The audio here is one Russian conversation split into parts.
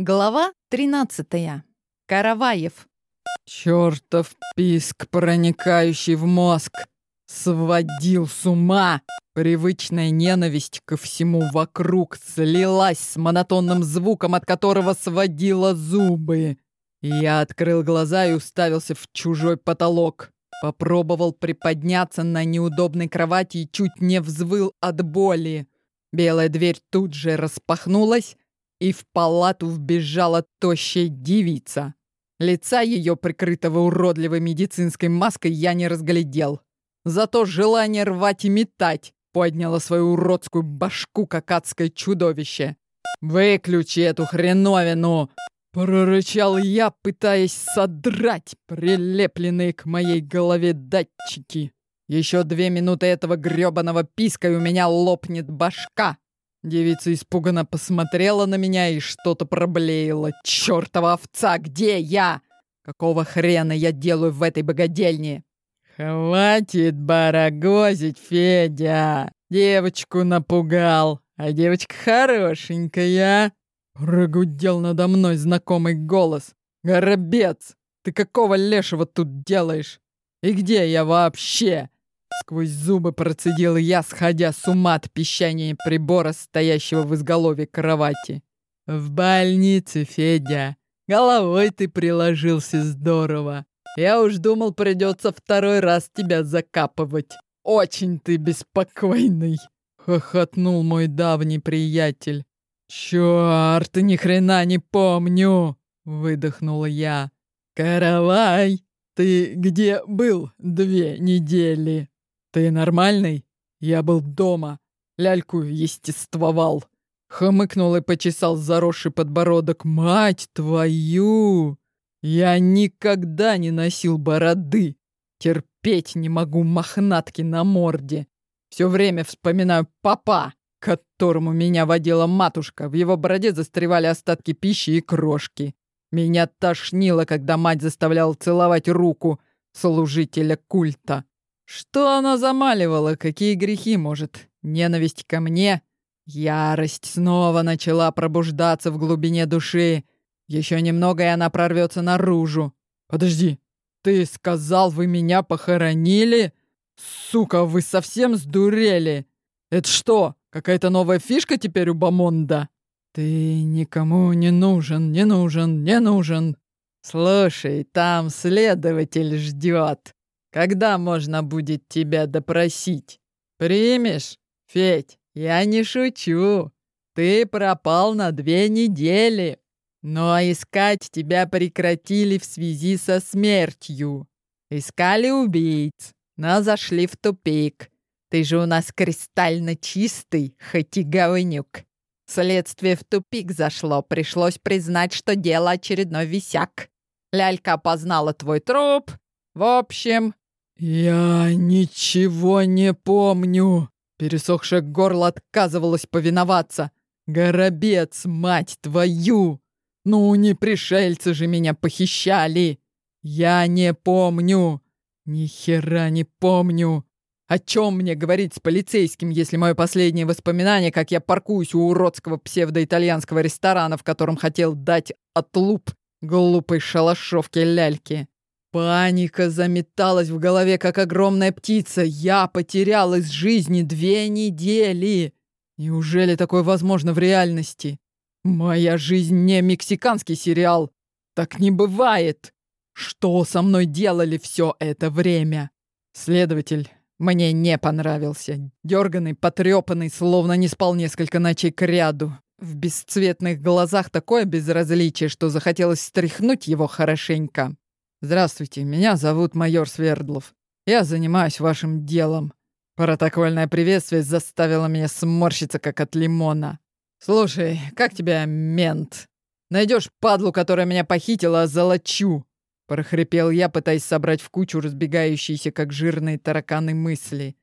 Глава 13. Караваев. Чёртов писк, проникающий в мозг, сводил с ума. Привычная ненависть ко всему вокруг слилась с монотонным звуком, от которого сводила зубы. Я открыл глаза и уставился в чужой потолок. Попробовал приподняться на неудобной кровати и чуть не взвыл от боли. Белая дверь тут же распахнулась, и в палату вбежала тощая девица. Лица ее, прикрытого уродливой медицинской маской, я не разглядел. Зато желание рвать и метать подняло свою уродскую башку, как адское чудовище. «Выключи эту хреновину!» Прорычал я, пытаясь содрать прилепленные к моей голове датчики. Еще две минуты этого грёбаного писка, и у меня лопнет башка. Девица испуганно посмотрела на меня и что-то проблеяла. «Чёртова овца, где я? Какого хрена я делаю в этой богадельне?» «Хватит барагозить, Федя! Девочку напугал, а девочка хорошенькая!» Прогудел надо мной знакомый голос. «Горобец, ты какого лешего тут делаешь? И где я вообще?» Сквозь зубы процедил я, сходя с ума от пищания прибора, стоящего в изголовье кровати. «В больнице, Федя. Головой ты приложился здорово. Я уж думал, придется второй раз тебя закапывать. Очень ты беспокойный!» — хохотнул мой давний приятель. «Чёрт, ни хрена не помню!» — выдохнула я. «Каравай, ты где был две недели?» «Ты нормальный? Я был дома. Ляльку естествовал». Хмыкнул и почесал заросший подбородок. «Мать твою! Я никогда не носил бороды. Терпеть не могу мохнатки на морде. Все время вспоминаю папа, которому меня водила матушка. В его бороде застревали остатки пищи и крошки. Меня тошнило, когда мать заставляла целовать руку служителя культа. Что она замаливала? Какие грехи, может? Ненависть ко мне? Ярость снова начала пробуждаться в глубине души. Еще немного, и она прорвется наружу. Подожди, ты сказал, вы меня похоронили? Сука, вы совсем сдурели? Это что, какая-то новая фишка теперь у Бамонда? Ты никому не нужен, не нужен, не нужен. Слушай, там следователь ждет. Когда можно будет тебя допросить? Примешь? Федь, я не шучу. Ты пропал на две недели. Но искать тебя прекратили в связи со смертью. Искали убийц, но зашли в тупик. Ты же у нас кристально чистый, хоть и говнюк. Следствие в тупик зашло, пришлось признать, что дело очередной висяк. Лялька опознала твой труп. В общем, «Я ничего не помню!» Пересохшее горло отказывалось повиноваться. «Горобец, мать твою! Ну, не пришельцы же меня похищали! Я не помню! Ни хера не помню! О чем мне говорить с полицейским, если мое последнее воспоминание, как я паркуюсь у уродского псевдоитальянского ресторана, в котором хотел дать отлуп глупой шалашовке ляльки? Паника заметалась в голове, как огромная птица. Я потерял из жизни две недели. Неужели такое возможно в реальности? Моя жизнь не мексиканский сериал. Так не бывает. Что со мной делали все это время? Следователь мне не понравился. Дерганный, потрепанный, словно не спал несколько ночей к ряду. В бесцветных глазах такое безразличие, что захотелось стряхнуть его хорошенько. «Здравствуйте, меня зовут майор Свердлов. Я занимаюсь вашим делом». Протокольное приветствие заставило меня сморщиться, как от лимона. «Слушай, как тебя, мент? Найдешь падлу, которая меня похитила, золочу!» прохрипел я, пытаясь собрать в кучу разбегающиеся, как жирные тараканы, мысли.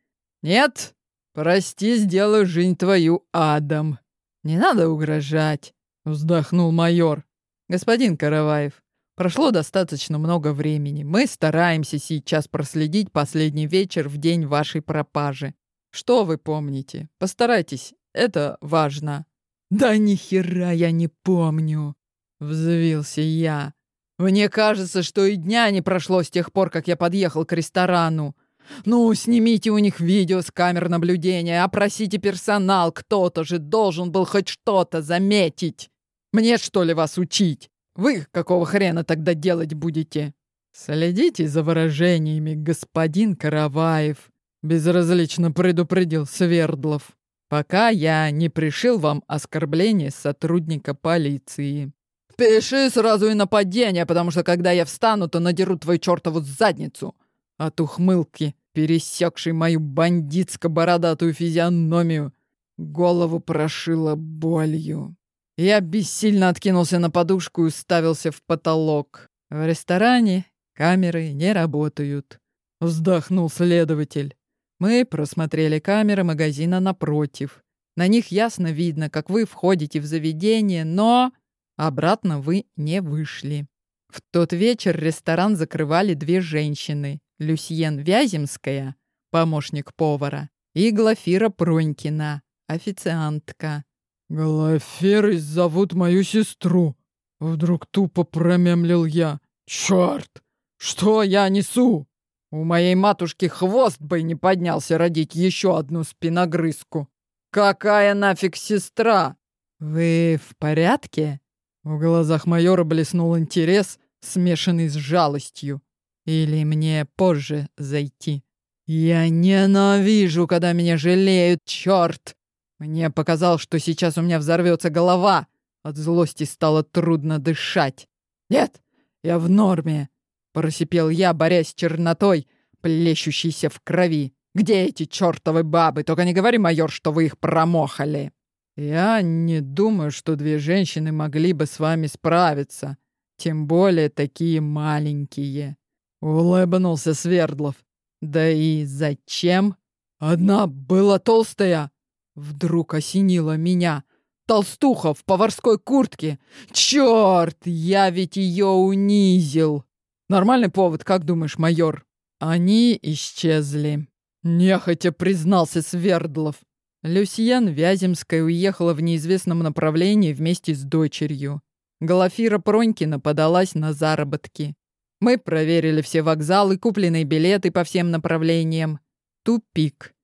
«Нет? Прости, сделаю жизнь твою адом. Не надо угрожать», — вздохнул майор. «Господин Караваев, Прошло достаточно много времени. Мы стараемся сейчас проследить последний вечер в день вашей пропажи. Что вы помните? Постарайтесь, это важно. Да ни хера я не помню. — взвился я. «Мне кажется, что и дня не прошло с тех пор, как я подъехал к ресторану. Ну, снимите у них видео с камер наблюдения, опросите персонал, кто-то же должен был хоть что-то заметить. Мне что ли вас учить? Вы какого хрена тогда делать будете? Следите за выражениями, господин Караваев, безразлично предупредил Свердлов. Пока я не пришил вам оскорбление сотрудника полиции. Пиши сразу и нападение, потому что когда я встану, то надеру твою чертову задницу. От ухмылки, пересекшей мою бандитско-бородатую физиономию, голову прошило болью. Я бессильно откинулся на подушку и уставился в потолок. В ресторане камеры не работают. Вздохнул следователь. Мы просмотрели камеры магазина напротив. На них ясно видно, как вы входите в заведение, но обратно вы не вышли. В тот вечер ресторан закрывали две женщины. Люсьен Вяземская, помощник повара, и Глафира Пронькина, официантка. «Глафирой зовут мою сестру», — вдруг тупо промемлил я. «Черт! Что я несу? У моей матушки хвост бы не поднялся родить еще одну спиногрызку. Какая нафиг сестра? Вы в порядке?» В глазах майора блеснул интерес, смешанный с жалостью. Или мне позже зайти? Я ненавижу, когда меня жалеют, черт! Мне показалось, что сейчас у меня взорвется голова. От злости стало трудно дышать. Нет, я в норме. Просипел я, борясь с чернотой, плещущейся в крови. Где эти чертовы бабы? Только не говори, майор, что вы их промохали. Я не думаю, что две женщины могли бы с вами справиться. Тем более такие маленькие. Улыбнулся Свердлов. Да и зачем? Одна была толстая. Вдруг осенила меня. Толстуха в поварской куртке. Черт, я ведь ее унизил. Нормальный повод, как думаешь, майор? Они исчезли. Нехотя признался Свердлов. Люсьен Вяземская уехала в неизвестном направлении вместе с дочерью. Глафира Пронькина подалась на заработки. Мы проверили все вокзалы, купленные билеты по всем направлениям. Тупик.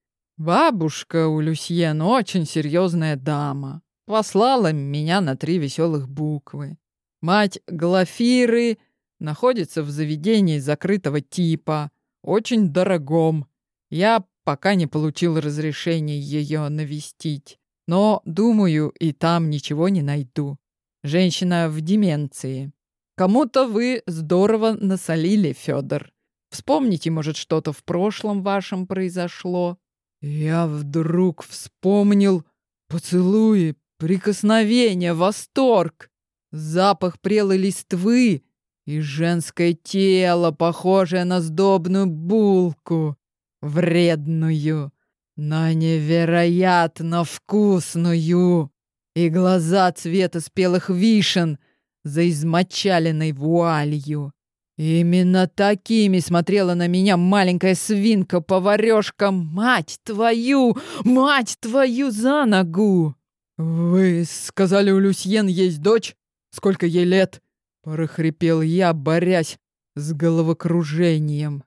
Бабушка у Люсьен очень серьезная дама. Послала меня на три веселых буквы. Мать Глафиры находится в заведении закрытого типа, очень дорогом. Я пока не получил разрешения ее навестить, но, думаю, и там ничего не найду. Женщина в деменции. Кому-то вы здорово насолили, Федор. Вспомните, может, что-то в прошлом вашем произошло. Я вдруг вспомнил поцелуи, прикосновения, восторг, запах прелой листвы и женское тело, похожее на сдобную булку, вредную, но невероятно вкусную, и глаза цвета спелых вишен — за измочаленной вуалью. Именно такими смотрела на меня маленькая свинка-поварёшка. Мать твою! Мать твою за ногу! Вы сказали, у Люсьен есть дочь? Сколько ей лет? Прохрипел я, борясь с головокружением.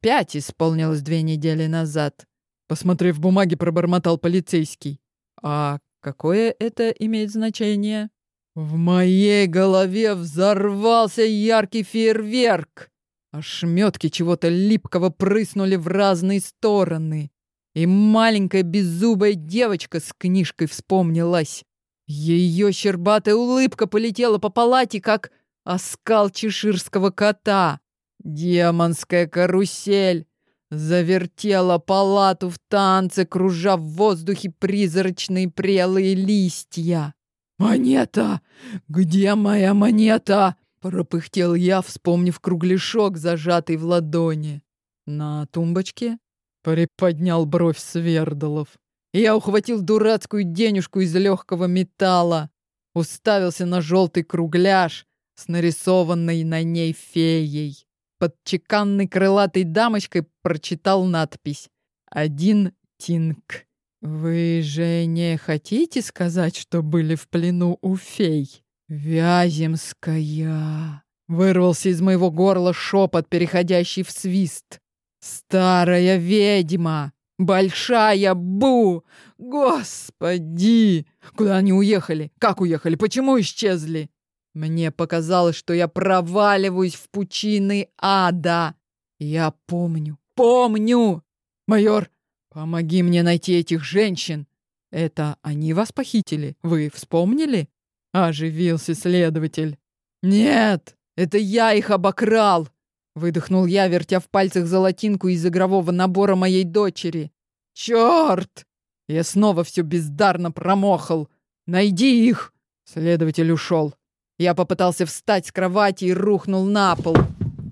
Пять исполнилось две недели назад. Посмотрев бумаги, пробормотал полицейский. А какое это имеет значение? В моей голове взорвался яркий фейерверк. Ошметки чего-то липкого прыснули в разные стороны. И маленькая беззубая девочка с книжкой вспомнилась. Ее щербатая улыбка полетела по палате, как оскал чеширского кота. Демонская карусель завертела палату в танце, кружа в воздухе призрачные прелые листья. «Монета! Где моя монета?» — пропыхтел я, вспомнив кругляшок, зажатый в ладони. «На тумбочке?» — приподнял бровь Свердолов. Я ухватил дурацкую денежку из легкого металла, уставился на желтый кругляш с нарисованной на ней феей. Под чеканной крылатой дамочкой прочитал надпись «Один тинг». «Вы же не хотите сказать, что были в плену у фей?» Вяземская. Вырвался из моего горла шепот, переходящий в свист. Старая ведьма! Большая Бу! Господи! Куда они уехали? Как уехали? Почему исчезли? Мне показалось, что я проваливаюсь в пучины ада. Я помню, помню! Майор, помоги мне найти этих женщин. Это они вас похитили? Вы вспомнили? Оживился следователь. Нет, это я их обокрал. Выдохнул я, вертя в пальцах золотинку из игрового набора моей дочери. Черт! Я снова все бездарно промохал. Найди их! Следователь ушел. Я попытался встать с кровати и рухнул на пол.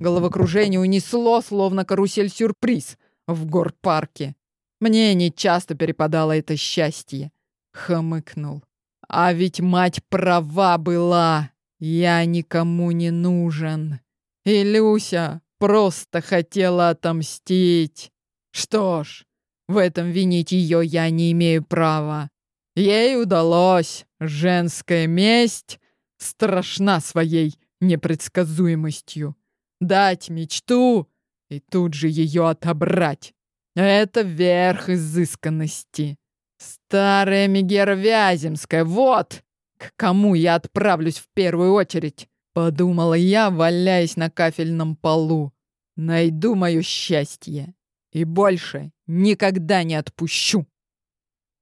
Головокружение унесло, словно карусель-сюрприз в город-парке. Мне не часто перепадало это счастье. Хмыкнул. А ведь мать права была. Я никому не нужен. И Люся просто хотела отомстить. Что ж, в этом винить ее я не имею права. Ей удалось. Женская месть страшна своей непредсказуемостью. Дать мечту и тут же ее отобрать. Это верх изысканности. Старая Мегера Вяземская, вот к кому я отправлюсь в первую очередь, подумала я, валяясь на кафельном полу. Найду мое счастье и больше никогда не отпущу.